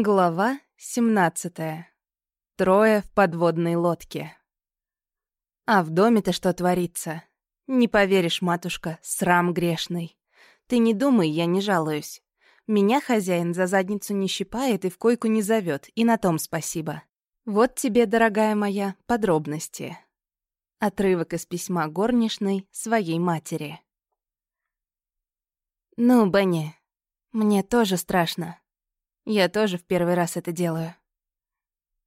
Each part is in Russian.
Глава 17. Трое в подводной лодке. А в доме-то что творится? Не поверишь, матушка, срам грешный. Ты не думай, я не жалуюсь. Меня хозяин за задницу не щипает и в койку не зовет, и на том спасибо. Вот тебе, дорогая моя, подробности. Отрывок из письма горничной своей матери. «Ну, Бенни, мне тоже страшно», я тоже в первый раз это делаю.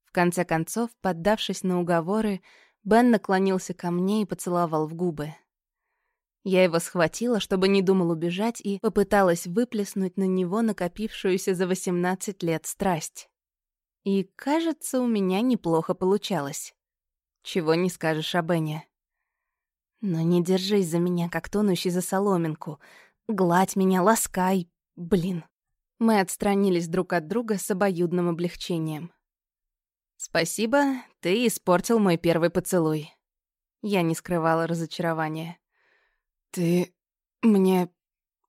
В конце концов, поддавшись на уговоры, Бен наклонился ко мне и поцеловал в губы. Я его схватила, чтобы не думал убежать, и попыталась выплеснуть на него накопившуюся за 18 лет страсть. И, кажется, у меня неплохо получалось. Чего не скажешь о Бене. Но не держись за меня, как тонущий за соломинку. Гладь меня, ласкай. Блин. Мы отстранились друг от друга с обоюдным облегчением. «Спасибо, ты испортил мой первый поцелуй». Я не скрывала разочарования. «Ты мне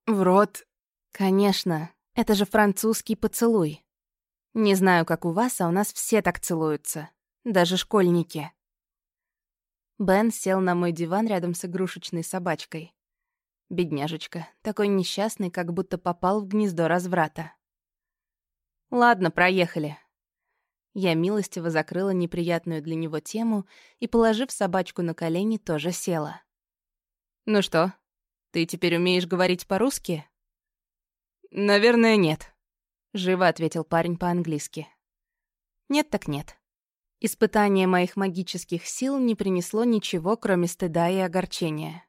в рот...» «Конечно, это же французский поцелуй. Не знаю, как у вас, а у нас все так целуются. Даже школьники». Бен сел на мой диван рядом с игрушечной собачкой. Бедняжечка, такой несчастный, как будто попал в гнездо разврата. Ладно, проехали. Я милостиво закрыла неприятную для него тему и, положив собачку на колени, тоже села. «Ну что, ты теперь умеешь говорить по-русски?» «Наверное, нет», — живо ответил парень по-английски. «Нет так нет. Испытание моих магических сил не принесло ничего, кроме стыда и огорчения.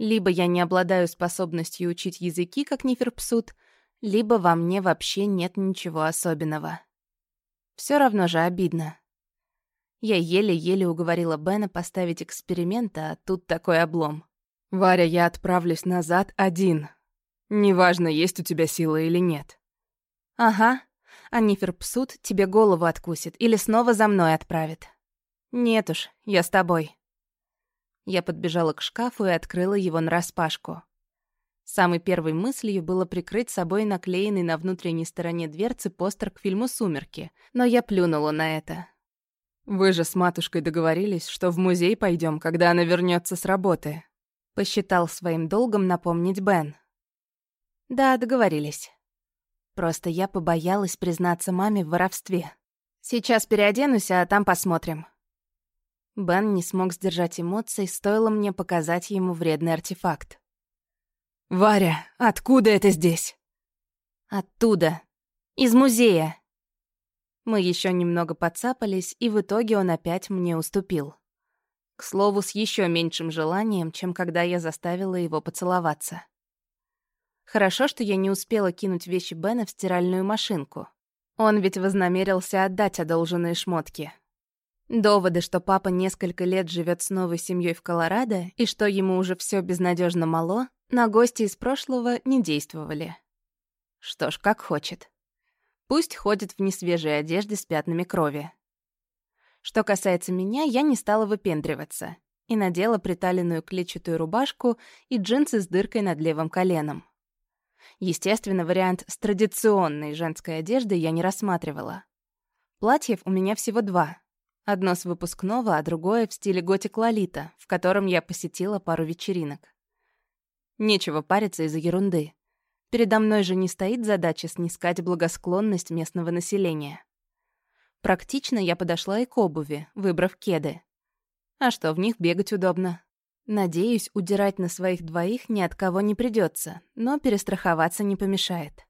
Либо я не обладаю способностью учить языки, как Ниферпсут, либо во мне вообще нет ничего особенного. Все равно же обидно. Я еле-еле уговорила Бена поставить эксперимент, а тут такой облом. «Варя, я отправлюсь назад один. Неважно, есть у тебя сила или нет». «Ага, а Ниферпсут тебе голову откусит или снова за мной отправит». «Нет уж, я с тобой». Я подбежала к шкафу и открыла его нараспашку. Самой первой мыслью было прикрыть собой наклеенный на внутренней стороне дверцы постер к фильму «Сумерки», но я плюнула на это. «Вы же с матушкой договорились, что в музей пойдем, когда она вернется с работы», — посчитал своим долгом напомнить Бен. «Да, договорились. Просто я побоялась признаться маме в воровстве. Сейчас переоденусь, а там посмотрим». Бен не смог сдержать эмоций, стоило мне показать ему вредный артефакт. «Варя, откуда это здесь?» «Оттуда. Из музея». Мы еще немного подцапались, и в итоге он опять мне уступил. К слову, с еще меньшим желанием, чем когда я заставила его поцеловаться. Хорошо, что я не успела кинуть вещи Бена в стиральную машинку. Он ведь вознамерился отдать одолженные шмотки. Доводы, что папа несколько лет живет с новой семьей в Колорадо и что ему уже все безнадежно мало, на гости из прошлого не действовали. Что ж, как хочет. Пусть ходит в несвежей одежде с пятнами крови. Что касается меня, я не стала выпендриваться и надела приталенную клетчатую рубашку и джинсы с дыркой над левым коленом. Естественно, вариант с традиционной женской одеждой я не рассматривала. Платьев у меня всего два — Одно с выпускного, а другое в стиле готик-лолита, в котором я посетила пару вечеринок. Нечего париться из-за ерунды. Передо мной же не стоит задача снискать благосклонность местного населения. Практично я подошла и к обуви, выбрав кеды. А что, в них бегать удобно. Надеюсь, удирать на своих двоих ни от кого не придется, но перестраховаться не помешает.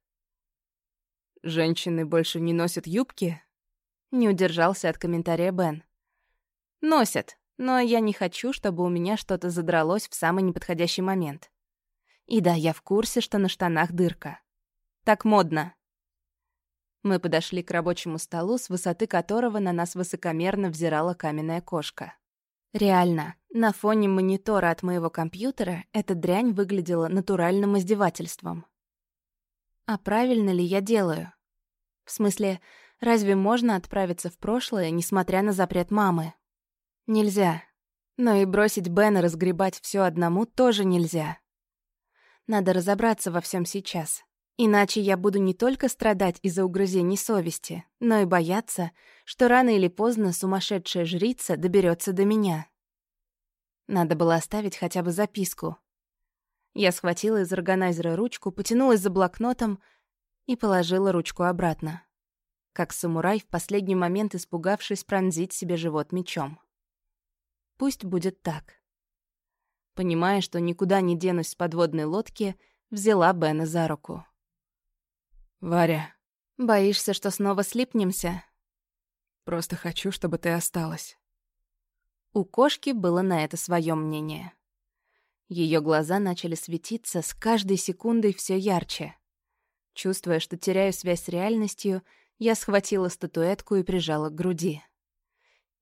«Женщины больше не носят юбки?» Не удержался от комментария Бен. «Носят, но я не хочу, чтобы у меня что-то задралось в самый неподходящий момент. И да, я в курсе, что на штанах дырка. Так модно». Мы подошли к рабочему столу, с высоты которого на нас высокомерно взирала каменная кошка. Реально, на фоне монитора от моего компьютера эта дрянь выглядела натуральным издевательством. А правильно ли я делаю? В смысле, Разве можно отправиться в прошлое, несмотря на запрет мамы? Нельзя. Но и бросить Бена разгребать все одному тоже нельзя. Надо разобраться во всем сейчас. Иначе я буду не только страдать из-за угрызений совести, но и бояться, что рано или поздно сумасшедшая жрица доберется до меня. Надо было оставить хотя бы записку. Я схватила из органайзера ручку, потянулась за блокнотом и положила ручку обратно. Как самурай, в последний момент испугавшись пронзить себе живот мечом. Пусть будет так. Понимая, что никуда не денусь с подводной лодки, взяла Бена за руку. «Варя». «Боишься, что снова слипнемся?» «Просто хочу, чтобы ты осталась». У кошки было на это свое мнение. Ее глаза начали светиться с каждой секундой все ярче. Чувствуя, что теряю связь с реальностью, я схватила статуэтку и прижала к груди.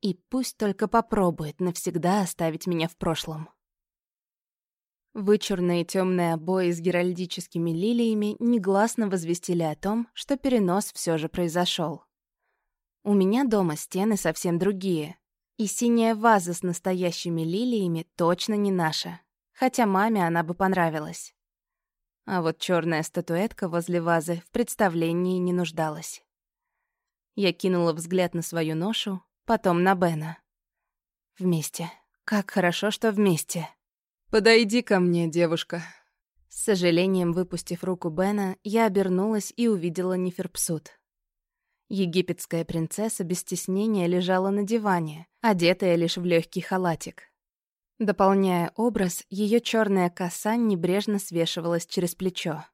И пусть только попробует навсегда оставить меня в прошлом. Вычурные темные обои с геральдическими лилиями негласно возвестили о том, что перенос все же произошел. У меня дома стены совсем другие, и синяя ваза с настоящими лилиями точно не наша, хотя маме она бы понравилась. А вот черная статуэтка возле вазы в представлении не нуждалась. Я кинула взгляд на свою ношу, потом на Бена. Вместе. Как хорошо, что вместе. «Подойди ко мне, девушка». С сожалением выпустив руку Бена, я обернулась и увидела Неферпсут. Египетская принцесса без стеснения лежала на диване, одетая лишь в легкий халатик. Дополняя образ, ее черная коса небрежно свешивалась через плечо.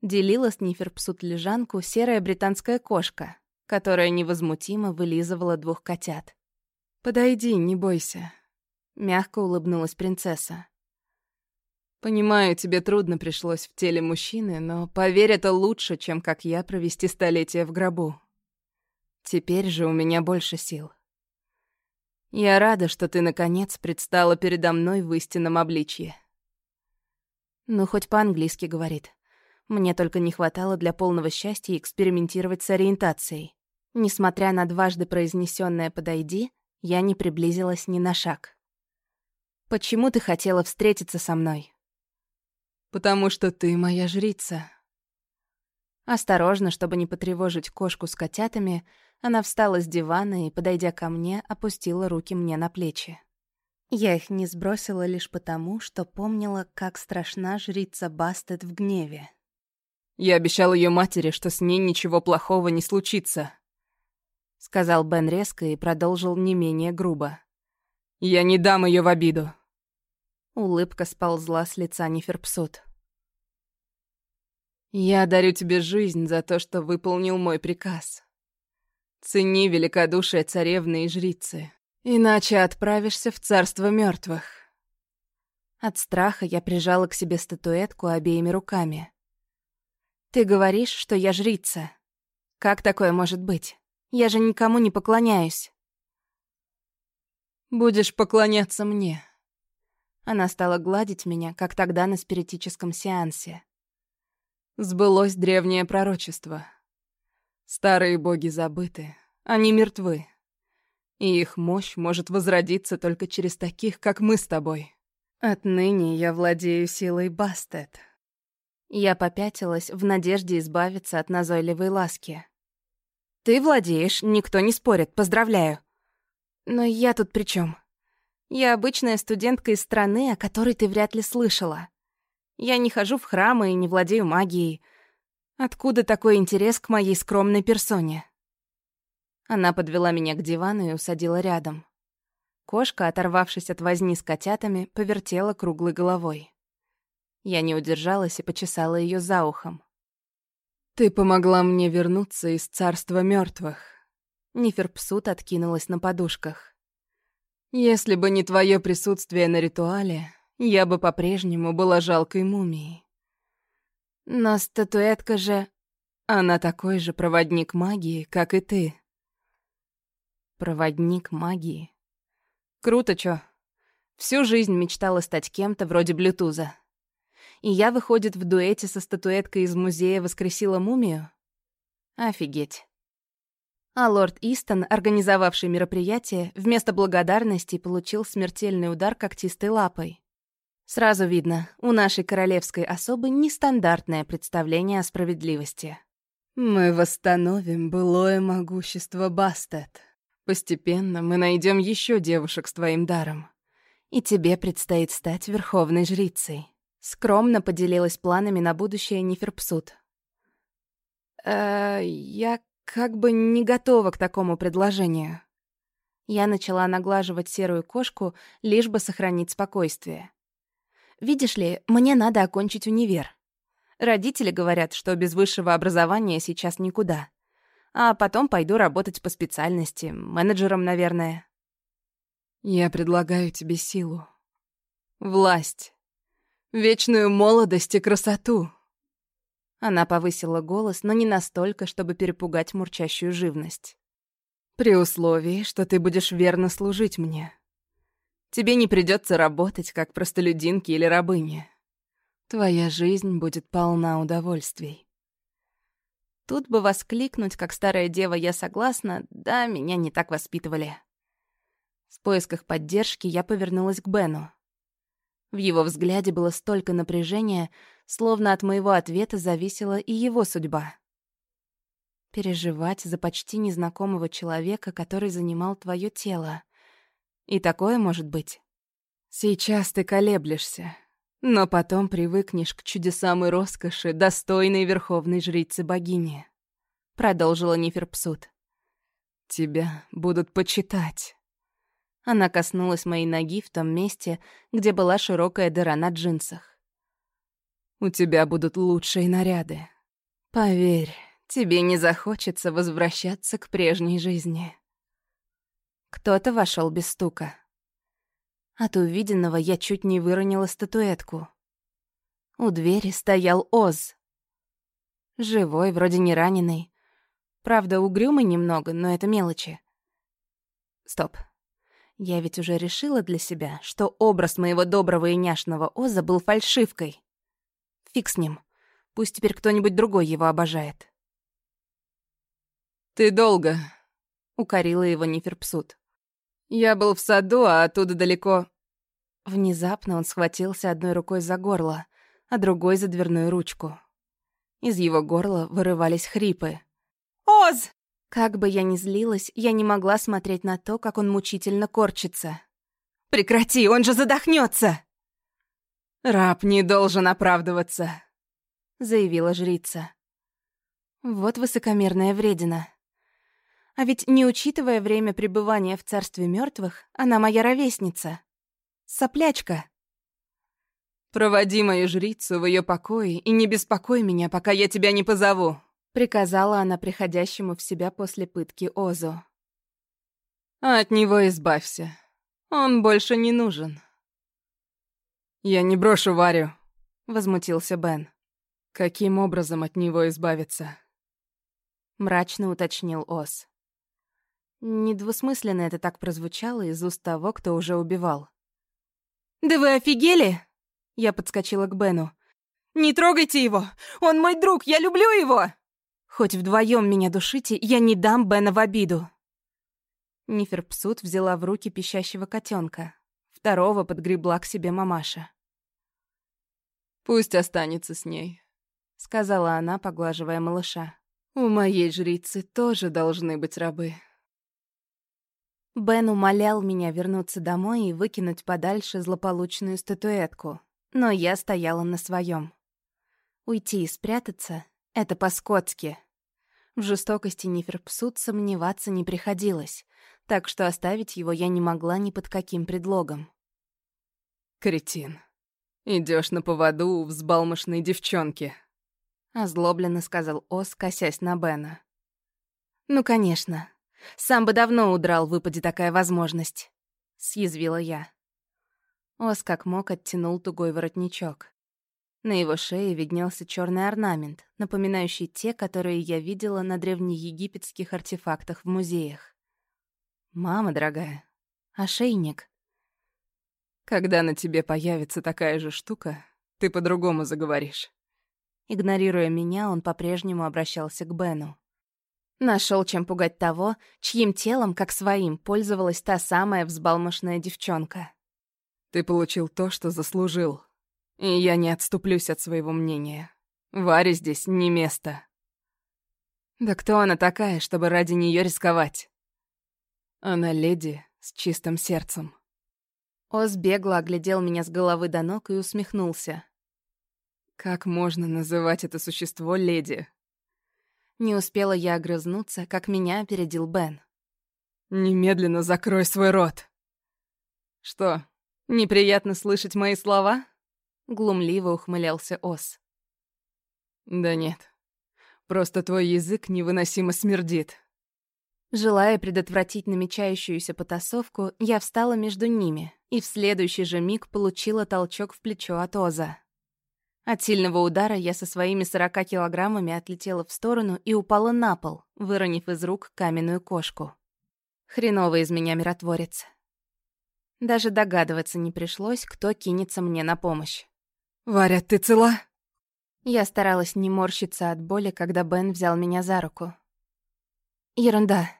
Делила с Ниферпсут лежанку серая британская кошка, которая невозмутимо вылизывала двух котят. «Подойди, не бойся», Мягко улыбнулась принцесса. «Понимаю, тебе трудно пришлось в теле мужчины, но поверь, это лучше, чем как я провести столетия в гробу. Теперь же у меня больше сил. Я рада, что ты, наконец, предстала передо мной в истинном обличье». Ну, хоть по-английски говорит. Мне только не хватало для полного счастья экспериментировать с ориентацией. Несмотря на дважды произнесенное «подойди», я не приблизилась ни на шаг. Почему ты хотела встретиться со мной? Потому что ты моя жрица. Осторожно, чтобы не потревожить кошку с котятами, она встала с дивана и, подойдя ко мне, опустила руки мне на плечи. Я их не сбросила лишь потому, что помнила, как страшна жрица Бастет в гневе. «Я обещал ее матери, что с ней ничего плохого не случится», — сказал Бен резко и продолжил не менее грубо. «Я не дам ее в обиду». Улыбка сползла с лица Неферпсут. «Я дарю тебе жизнь за то, что выполнил мой приказ. Цени великодушие царевны и жрицы, иначе отправишься в царство мертвых. От страха я прижала к себе статуэтку обеими руками. «Ты говоришь, что я жрица. Как такое может быть? Я же никому не поклоняюсь». «Будешь поклоняться мне», она стала гладить меня, как тогда на спиритическом сеансе. Сбылось древнее пророчество. Старые боги забыты, они мертвы. И их мощь может возродиться только через таких, как мы с тобой. Отныне я владею силой Бастет. Я попятилась в надежде избавиться от назойливой ласки. «Ты владеешь, никто не спорит, поздравляю. Но я тут при чем? Я обычная студентка из страны, о которой ты вряд ли слышала. Я не хожу в храмы и не владею магией. Откуда такой интерес к моей скромной персоне?» Она подвела меня к дивану и усадила рядом. Кошка, оторвавшись от возни с котятами, повертела круглой головой. Я не удержалась и почесала ее за ухом. «Ты помогла мне вернуться из царства мертвых. Неферпсут откинулась на подушках. Если бы не твое присутствие на ритуале, я бы по-прежнему была жалкой мумией. Но статуэтка же... Она такой же проводник магии, как и ты. Проводник магии. Круто, чё? Всю жизнь мечтала стать кем-то вроде Блютуза. И я, выходит, в дуэте со статуэткой из музея воскресила мумию? Офигеть. А лорд Истон, организовавший мероприятие, вместо благодарности получил смертельный удар когтистой лапой. Сразу видно, у нашей королевской особы нестандартное представление о справедливости. «Мы восстановим былое могущество Бастет. Постепенно мы найдем еще девушек с твоим даром. И тебе предстоит стать верховной жрицей». Скромно поделилась планами на будущее Ниферпсут. «Э, я как бы не готова к такому предложению». Я начала наглаживать серую кошку, лишь бы сохранить спокойствие. Видишь ли, мне надо окончить универ. Родители говорят, что без высшего образования сейчас никуда. А потом пойду работать по специальности, менеджером, наверное. Я предлагаю тебе силу, власть, вечную молодость и красоту. Она повысила голос, но не настолько, чтобы перепугать мурчащую живность. При условии, что ты будешь верно служить мне. Тебе не придется работать, как простолюдинки или рабыни. Твоя жизнь будет полна удовольствий. Тут бы воскликнуть, как старая дева, я согласна, да, меня не так воспитывали. В поисках поддержки я повернулась к Бену. В его взгляде было столько напряжения, словно от моего ответа зависела и его судьба. Переживать за почти незнакомого человека, который занимал твое тело. И такое может быть. Сейчас ты колеблешься, но потом привыкнешь к чудесам и роскоши, достойной верховной жрицы богини. Продолжила Ниферпсут. Тебя будут почитать. Она коснулась моей ноги в том месте, где была широкая дыра на джинсах. У тебя будут лучшие наряды. Поверь, тебе не захочется возвращаться к прежней жизни. Кто-то вошел без стука. От увиденного я чуть не выронила статуэтку. У двери стоял Оз. Живой, вроде не раненый. Правда, угрюмый немного, но это мелочи. Стоп. Я ведь уже решила для себя, что образ моего доброго и няшного Оза был фальшивкой. Фиг с ним. Пусть теперь кто-нибудь другой его обожает. «Ты долго», — укорила его Ниферпсут. Я был в саду, а оттуда далеко...» Внезапно он схватился одной рукой за горло, а другой за дверную ручку. Из его горла вырывались хрипы. «Оз!» Как бы я ни злилась, я не могла смотреть на то, как он мучительно корчится. «Прекрати, он же задохнется! «Раб не должен оправдываться», — заявила жрица. Вот высокомерная вредина. А ведь, не учитывая время пребывания в царстве мертвых, она моя ровесница. Соплячка. «Проводи мою жрицу в ее покое и не беспокой меня, пока я тебя не позову», — приказала она приходящему в себя после пытки Озу. «А от него избавься. Он больше не нужен». «Я не брошу Варю», — возмутился Бен. «Каким образом от него избавиться?» Мрачно уточнил Оз. Недвусмысленно это так прозвучало из уст того, кто уже убивал. «Да вы офигели?» Я подскочила к Бену. «Не трогайте его! Он мой друг, я люблю его!» «Хоть вдвоем меня душите, я не дам Бена в обиду!» Ниферпсут взяла в руки пищащего котенка. Второго подгребла к себе мамаша. «Пусть останется с ней», — сказала она, поглаживая малыша. «У моей жрицы тоже должны быть рабы». Бен умолял меня вернуться домой и выкинуть подальше злополучную статуэтку, но я стояла на своем. Уйти и спрятаться — это по-скотски. В жестокости Ниферпсут сомневаться не приходилось, так что оставить его я не могла ни под каким предлогом. «Кретин, идешь на поводу у взбалмошной девчонки», — озлобленно сказал Ос, косясь на Бена. «Ну, конечно. Сам бы давно удрал, выпади такая возможность», — съязвила я. Ос как мог оттянул тугой воротничок. На его шее виднелся черный орнамент, напоминающий те, которые я видела на древнеегипетских артефактах в музеях. «Мама дорогая, ошейник». «Когда на тебе появится такая же штука, ты по-другому заговоришь». Игнорируя меня, он по-прежнему обращался к Бену. Нашел чем пугать того, чьим телом, как своим, пользовалась та самая взбалмошная девчонка. Ты получил то, что заслужил. И я не отступлюсь от своего мнения. Варе здесь не место. Да кто она такая, чтобы ради нее рисковать? Она леди с чистым сердцем. Оз бегло оглядел меня с головы до ног и усмехнулся. Как можно называть это существо леди? Не успела я огрызнуться, как меня опередил Бен. «Немедленно закрой свой рот!» «Что, неприятно слышать мои слова?» Глумливо ухмылялся Ос. «Да нет. Просто твой язык невыносимо смердит». Желая предотвратить намечающуюся потасовку, я встала между ними и в следующий же миг получила толчок в плечо от Оза. От сильного удара я со своими сорока килограммами отлетела в сторону и упала на пол, выронив из рук каменную кошку. Хреновый из меня миротворец. Даже догадываться не пришлось, кто кинется мне на помощь. «Варя, ты цела?» Я старалась не морщиться от боли, когда Бен взял меня за руку. Ерунда.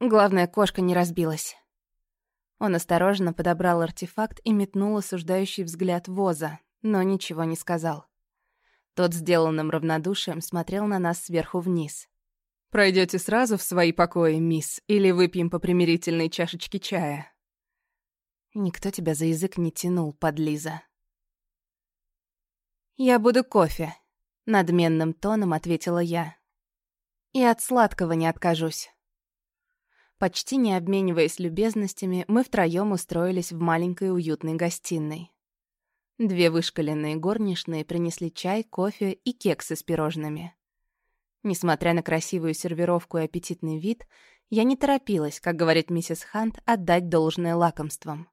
Главное, кошка не разбилась. Он осторожно подобрал артефакт и метнул осуждающий взгляд Воза, но ничего не сказал. Тот сделанным равнодушием смотрел на нас сверху вниз. Пройдете сразу в свои покои, мисс, или выпьем по примирительной чашечке чая?» «Никто тебя за язык не тянул, подлиза». «Я буду кофе», — надменным тоном ответила я. «И от сладкого не откажусь». Почти не обмениваясь любезностями, мы втроём устроились в маленькой уютной гостиной. Две вышкаленные горничные принесли чай, кофе и кексы с пирожными. Несмотря на красивую сервировку и аппетитный вид, я не торопилась, как говорит миссис Хант, отдать должное лакомствам.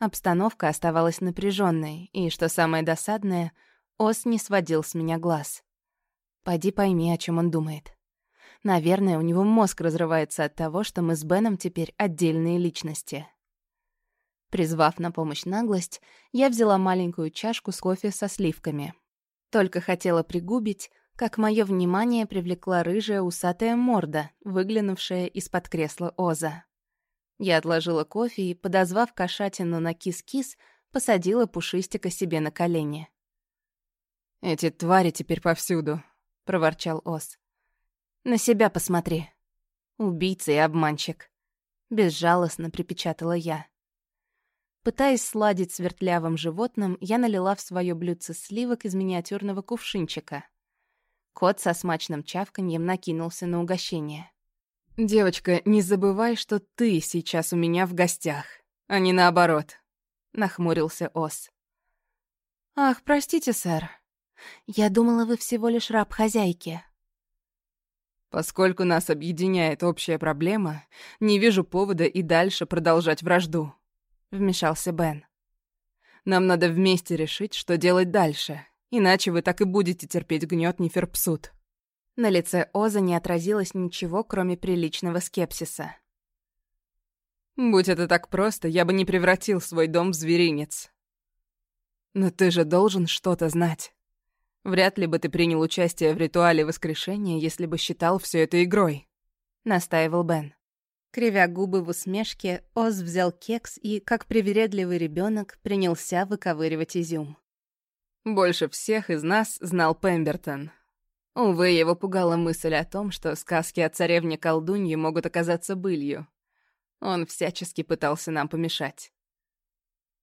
Обстановка оставалась напряженной, и, что самое досадное, Ос не сводил с меня глаз. Пойди пойми, о чем он думает. Наверное, у него мозг разрывается от того, что мы с Беном теперь отдельные личности. Призвав на помощь наглость, я взяла маленькую чашку с кофе со сливками. Только хотела пригубить, как мое внимание привлекла рыжая усатая морда, выглянувшая из-под кресла Оза. Я отложила кофе и, подозвав кошатину на кис-кис, посадила пушистика себе на колени. «Эти твари теперь повсюду», — проворчал Оз. «На себя посмотри. Убийца и обманщик», — безжалостно припечатала я. Пытаясь сладить с вертлявым животным, я налила в свое блюдце сливок из миниатюрного кувшинчика — Кот со смачным чавканьем накинулся на угощение. «Девочка, не забывай, что ты сейчас у меня в гостях, а не наоборот», — нахмурился Ос. «Ах, простите, сэр. Я думала, вы всего лишь раб хозяйки». «Поскольку нас объединяет общая проблема, не вижу повода и дальше продолжать вражду», — вмешался Бен. «Нам надо вместе решить, что делать дальше, Иначе вы так и будете терпеть гнет Неферпсут». На лице Оза не отразилось ничего, кроме приличного скепсиса. «Будь это так просто, я бы не превратил свой дом в зверинец. Но ты же должен что-то знать. Вряд ли бы ты принял участие в ритуале воскрешения, если бы считал все это игрой», — настаивал Бен. Кривя губы в усмешке, Оз взял кекс и, как привередливый ребенок, принялся выковыривать изюм. Больше всех из нас знал Пембертон. Увы, его пугала мысль о том, что сказки о царевне-колдунье могут оказаться былью. Он всячески пытался нам помешать.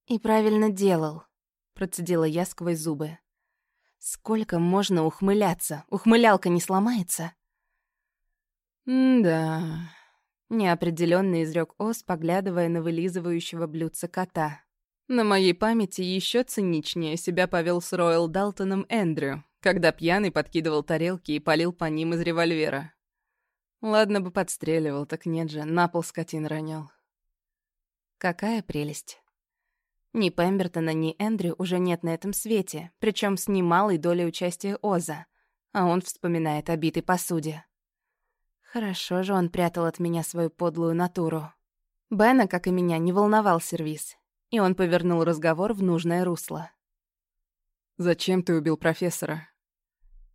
«И правильно делал», — процедила я сквозь зубы. «Сколько можно ухмыляться? Ухмылялка не сломается?» «Да...» — неопределённо изрёк Ос, поглядывая на вылизывающего блюдца кота. На моей памяти еще циничнее себя повел с Ройл Далтоном Эндрю, когда пьяный подкидывал тарелки и палил по ним из револьвера. Ладно бы подстреливал, так нет же, на пол скотин ронял. Какая прелесть. Ни Пембертона, ни Эндрю уже нет на этом свете, причем с немалой долей участия Оза, а он вспоминает о битой посуде. Хорошо же он прятал от меня свою подлую натуру. Бена, как и меня, не волновал сервис, и он повернул разговор в нужное русло. «Зачем ты убил профессора?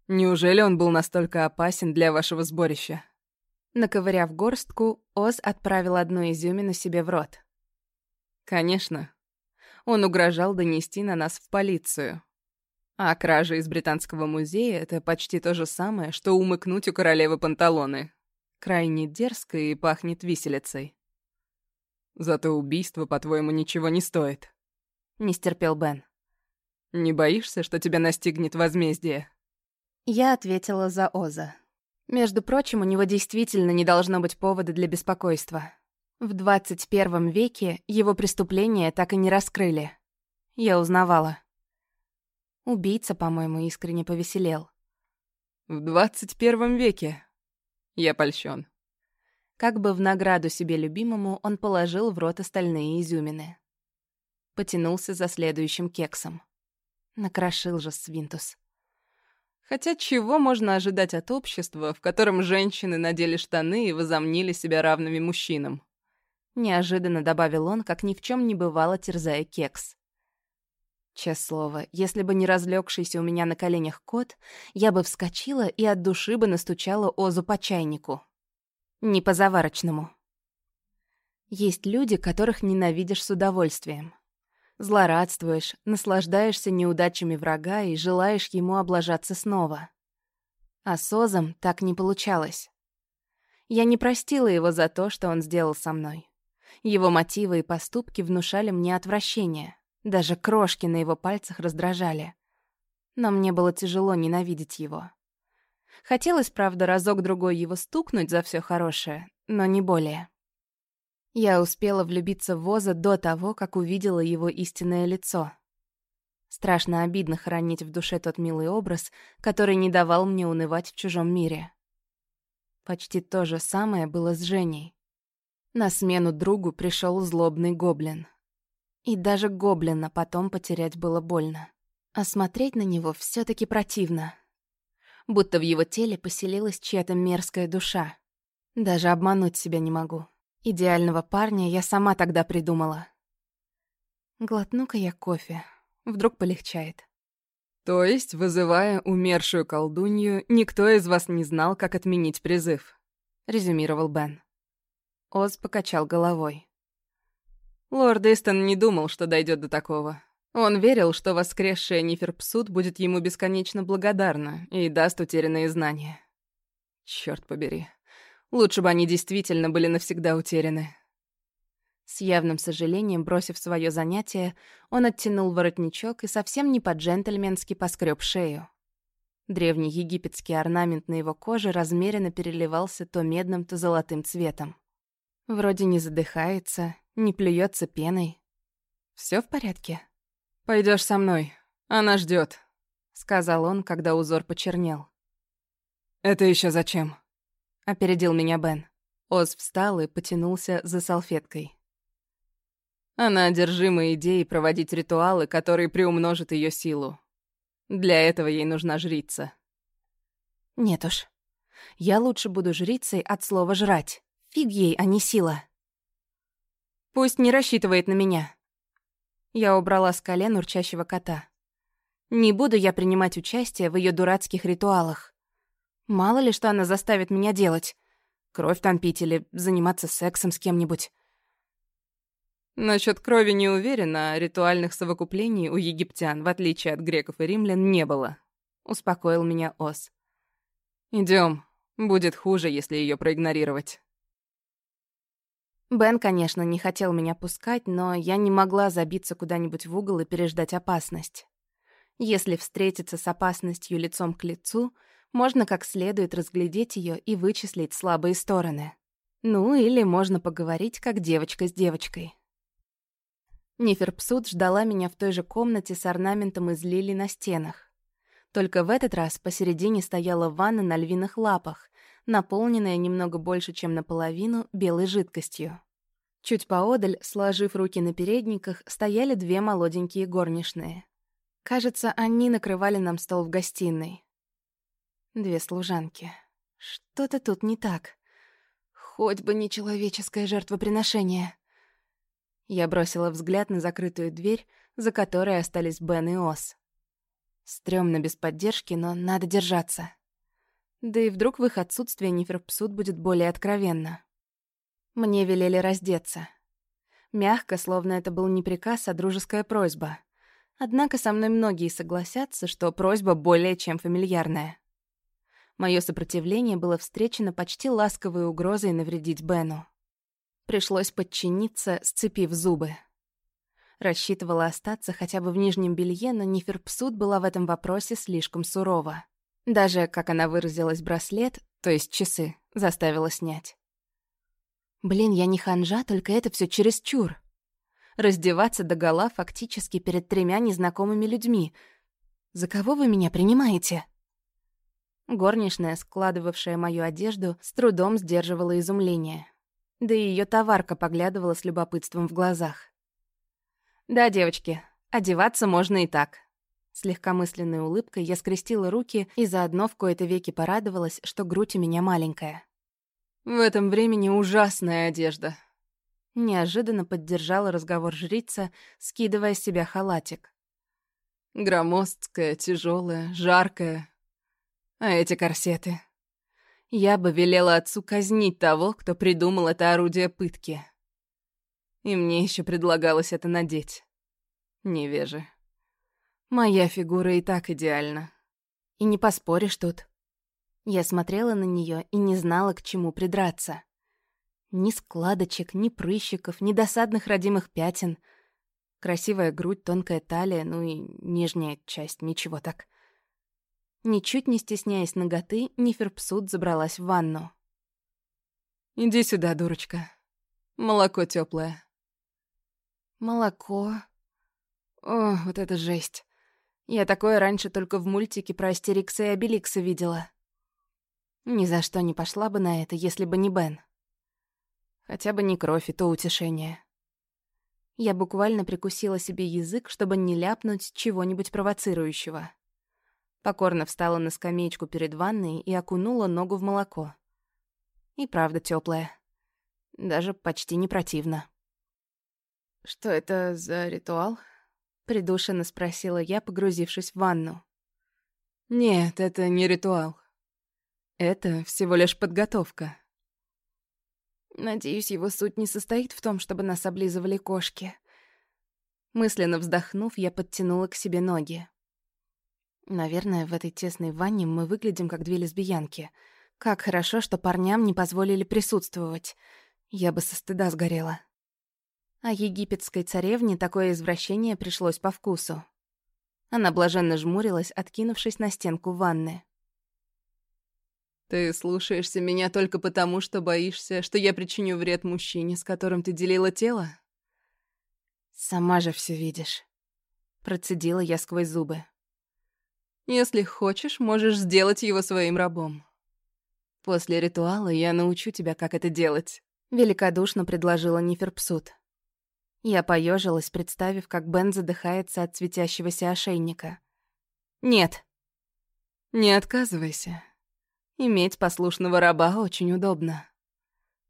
Неужели он был настолько опасен для вашего сборища?» Наковыряв горстку, Оз отправил одну изюмину себе в рот. «Конечно». Он угрожал донести на нас в полицию. А кража из Британского музея — это почти то же самое, что умыкнуть у королевы панталоны. Крайне дерзко и пахнет виселицей. Зато убийство, по-твоему, ничего не стоит. Не стерпел Бен. Не боишься, что тебя настигнет возмездие? Я ответила за Оза. Между прочим, у него действительно не должно быть повода для беспокойства. В 21 веке его преступления так и не раскрыли. Я узнавала. Убийца, по-моему, искренне повеселел. В 21 веке? Я польщен. Как бы в награду себе любимому он положил в рот остальные изюмины. Потянулся за следующим кексом. Накрошил же Свинтус. Хотя чего можно ожидать от общества, в котором женщины надели штаны и возомнили себя равными мужчинам? Неожиданно добавил он, как ни в чем не бывало, терзая кекс. Честное слово, если бы не разлегшийся у меня на коленях кот, я бы вскочила и от души бы настучала Озу по чайнику. Не по заварочному. Есть люди, которых ненавидишь с удовольствием. Злорадствуешь, наслаждаешься неудачами врага и желаешь ему облажаться снова. А с Озом так не получалось. Я не простила его за то, что он сделал со мной. Его мотивы и поступки внушали мне отвращение. Даже крошки на его пальцах раздражали. Но мне было тяжело ненавидеть его. Хотелось, правда, разок-другой его стукнуть за все хорошее, но не более. Я успела влюбиться в Воза до того, как увидела его истинное лицо. Страшно обидно хранить в душе тот милый образ, который не давал мне унывать в чужом мире. Почти то же самое было с Женей. На смену другу пришел злобный гоблин. И даже гоблина потом потерять было больно. А смотреть на него все таки противно. Будто в его теле поселилась чья-то мерзкая душа. Даже обмануть себя не могу. Идеального парня я сама тогда придумала. Глотну-ка я кофе. Вдруг полегчает. То есть, вызывая умершую колдунью, никто из вас не знал, как отменить призыв, резюмировал Бен. Оз покачал головой. Лорд Истон не думал, что дойдет до такого. Он верил, что воскресшая Ниферпсут будет ему бесконечно благодарна и даст утерянные знания. Черт побери. Лучше бы они действительно были навсегда утеряны. С явным сожалением, бросив свое занятие, он оттянул воротничок и совсем не по-джентльменски поскреб шею. Древний египетский орнамент на его коже размеренно переливался то медным, то золотым цветом. Вроде не задыхается, не плюется пеной. Все в порядке? Пойдешь со мной, она ждет, сказал он, когда узор почернел. Это еще зачем? опередил меня Бен. Оз встал и потянулся за салфеткой. Она одержима идеей проводить ритуалы, которые приумножат ее силу. Для этого ей нужна жрица. Нет уж. Я лучше буду жрицей от слова «жрать». Фиг ей, а не сила. Пусть не рассчитывает на меня. Я убрала с колен урчащего кота. Не буду я принимать участие в ее дурацких ритуалах. Мало ли, что она заставит меня делать. Кровь там пить или заниматься сексом с кем-нибудь. Насчет крови не уверена, а ритуальных совокуплений у египтян, в отличие от греков и римлян, не было. Успокоил меня Ос. Идем, будет хуже, если ее проигнорировать. Бен, конечно, не хотел меня пускать, но я не могла забиться куда-нибудь в угол и переждать опасность. Если встретиться с опасностью лицом к лицу — можно как следует разглядеть ее и вычислить слабые стороны. Ну, или можно поговорить, как девочка с девочкой. Неферпсут ждала меня в той же комнате с орнаментом из лилий на стенах. Только в этот раз посередине стояла ванна на львиных лапах, наполненная немного больше, чем наполовину, белой жидкостью. Чуть поодаль, сложив руки на передниках, стояли две молоденькие горничные. Кажется, они накрывали нам стол в гостиной. Две служанки. Что-то тут не так. Хоть бы не человеческое жертвоприношение. Я бросила взгляд на закрытую дверь, за которой остались Бен и Ос. Стрёмно без поддержки, но надо держаться. Да и вдруг в их отсутствие Ниферпсут будет более откровенно. Мне велели раздеться. Мягко, словно это был не приказ, а дружеская просьба. Однако со мной многие согласятся, что просьба более чем фамильярная. Мое сопротивление было встречено почти ласковой угрозой навредить Бену. Пришлось подчиниться, сцепив зубы. Рассчитывала остаться хотя бы в нижнем белье, но Ниферпсут была в этом вопросе слишком сурова. Даже, как она выразилась, браслет, то есть часы, заставила снять. Блин, я не ханжа, только это все чересчур. Раздеваться до гола фактически перед тремя незнакомыми людьми. За кого вы меня принимаете? Горничная, складывавшая мою одежду, с трудом сдерживала изумление. Да и ее товарка поглядывала с любопытством в глазах. «Да, девочки, одеваться можно и так». С легкомысленной улыбкой я скрестила руки и заодно в кои-то веки порадовалась, что грудь у меня маленькая. «В этом времени ужасная одежда». Неожиданно поддержала разговор жрица, скидывая с себя халатик. Громоздкая, тяжелая, жаркая. А эти корсеты? Я бы велела отцу казнить того, кто придумал это орудие пытки. И мне еще предлагалось это надеть. Невеже. Моя фигура и так идеальна. И не поспоришь тут. Я смотрела на нее и не знала, к чему придраться. Ни складочек, ни прыщиков, ни досадных родимых пятен. Красивая грудь, тонкая талия, ну и нижняя часть, ничего так. Ничуть не стесняясь ноготы, Ниферпсут забралась в ванну. «Иди сюда, дурочка. Молоко теплое. Молоко. О, вот это жесть. Я такое раньше только в мультике про Астерикса и Обеликса видела. Ни за что не пошла бы на это, если бы не Бен. Хотя бы не кровь и то утешение. Я буквально прикусила себе язык, чтобы не ляпнуть чего-нибудь провоцирующего. Покорно встала на скамеечку перед ванной и окунула ногу в молоко. И правда теплое. Даже почти не противно. «Что это за ритуал?» — придушенно спросила я, погрузившись в ванну. «Нет, это не ритуал. Это всего лишь подготовка». Надеюсь, его суть не состоит в том, чтобы нас облизывали кошки. Мысленно вздохнув, я подтянула к себе ноги. Наверное, в этой тесной ванне мы выглядим как две лесбиянки. Как хорошо, что парням не позволили присутствовать. Я бы со стыда сгорела. А египетской царевне такое извращение пришлось по вкусу. Она блаженно жмурилась, откинувшись на стенку ванны. «Ты слушаешься меня только потому, что боишься, что я причиню вред мужчине, с которым ты делила тело?» «Сама же все видишь», — процедила я сквозь зубы. «Если хочешь, можешь сделать его своим рабом. После ритуала я научу тебя, как это делать», — великодушно предложила Ниферпсут. Я поежилась, представив, как Бен задыхается от светящегося ошейника. «Нет». «Не отказывайся. Иметь послушного раба очень удобно.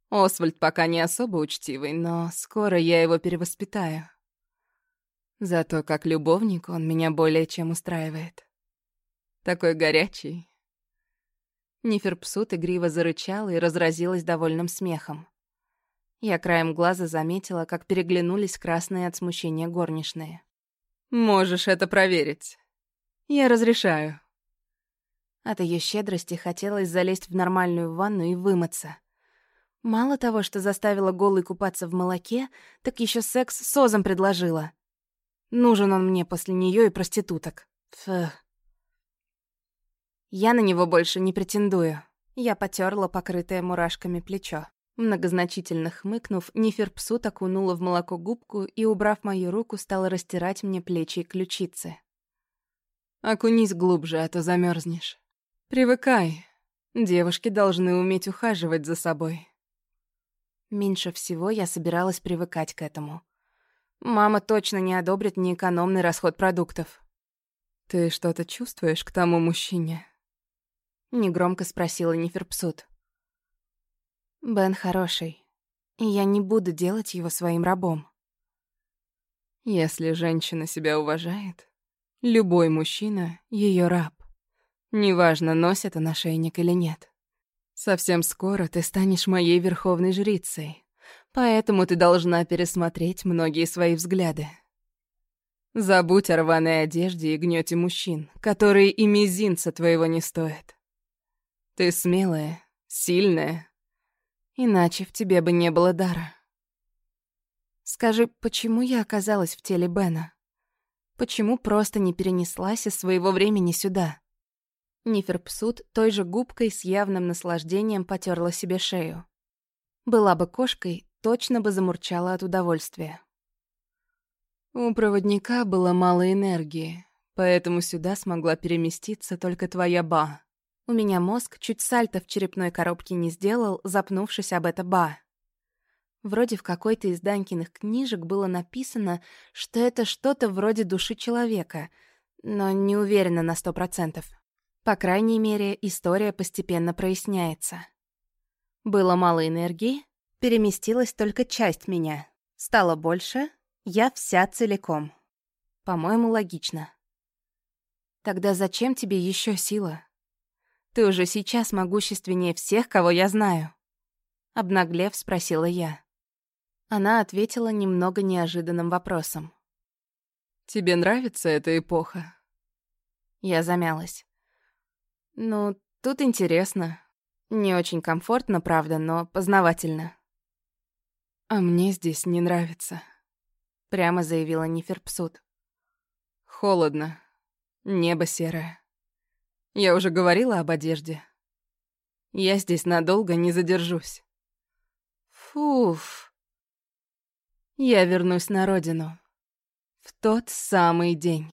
Освальд пока не особо учтивый, но скоро я его перевоспитаю. Зато как любовник он меня более чем устраивает. Такой горячий». Ниферпсут игриво зарычала и разразилась довольным смехом. Я краем глаза заметила, как переглянулись красные от смущения горничные. «Можешь это проверить. Я разрешаю». От ее щедрости хотелось залезть в нормальную ванну и вымыться. Мало того, что заставила голый купаться в молоке, так еще секс с Озом предложила. Нужен он мне после нее и проституток. Фух. Я на него больше не претендую. Я потерла покрытое мурашками плечо. Многозначительно хмыкнув, Ниферпсут окунула в молоко губку и, убрав мою руку, стала растирать мне плечи и ключицы. «Окунись глубже, а то замерзнешь. Привыкай. Девушки должны уметь ухаживать за собой». Меньше всего я собиралась привыкать к этому. Мама точно не одобрит неэкономный расход продуктов. «Ты что-то чувствуешь к тому мужчине?» Негромко спросила Ниферпсут. Бен хороший, и я не буду делать его своим рабом. Если женщина себя уважает, любой мужчина — ее раб. Неважно, носит он ошейник или нет. Совсем скоро ты станешь моей верховной жрицей. Поэтому ты должна пересмотреть многие свои взгляды. Забудь о рваной одежде и гнёте мужчин, которые и мизинца твоего не стоят. Ты смелая, сильная, иначе в тебе бы не было дара. Скажи, почему я оказалась в теле Бена? Почему просто не перенеслась из своего времени сюда? Ниферпсут той же губкой с явным наслаждением потерла себе шею. Была бы кошкой, точно бы замурчала от удовольствия. У проводника было мало энергии, поэтому сюда смогла переместиться только твоя ба. У меня мозг чуть сальто в черепной коробке не сделал, запнувшись об это ба. Вроде в какой-то из Данькиных книжек было написано, что это что-то вроде души человека, но не уверена на сто процентов. По крайней мере, история постепенно проясняется. Было мало энергии, переместилась только часть меня. Стало больше, я вся целиком. По-моему, логично. Тогда зачем тебе еще сила? Ты уже сейчас могущественнее всех, кого я знаю. Обнаглев, спросила я. Она ответила немного неожиданным вопросом. «Тебе нравится эта эпоха?» Я замялась. «Ну, тут интересно. Не очень комфортно, правда, но познавательно». «А мне здесь не нравится», — прямо заявила Ниферпсут. «Холодно. Небо серое. Я уже говорила об одежде. Я здесь надолго не задержусь». «Фуф», я вернусь на родину. В тот самый день.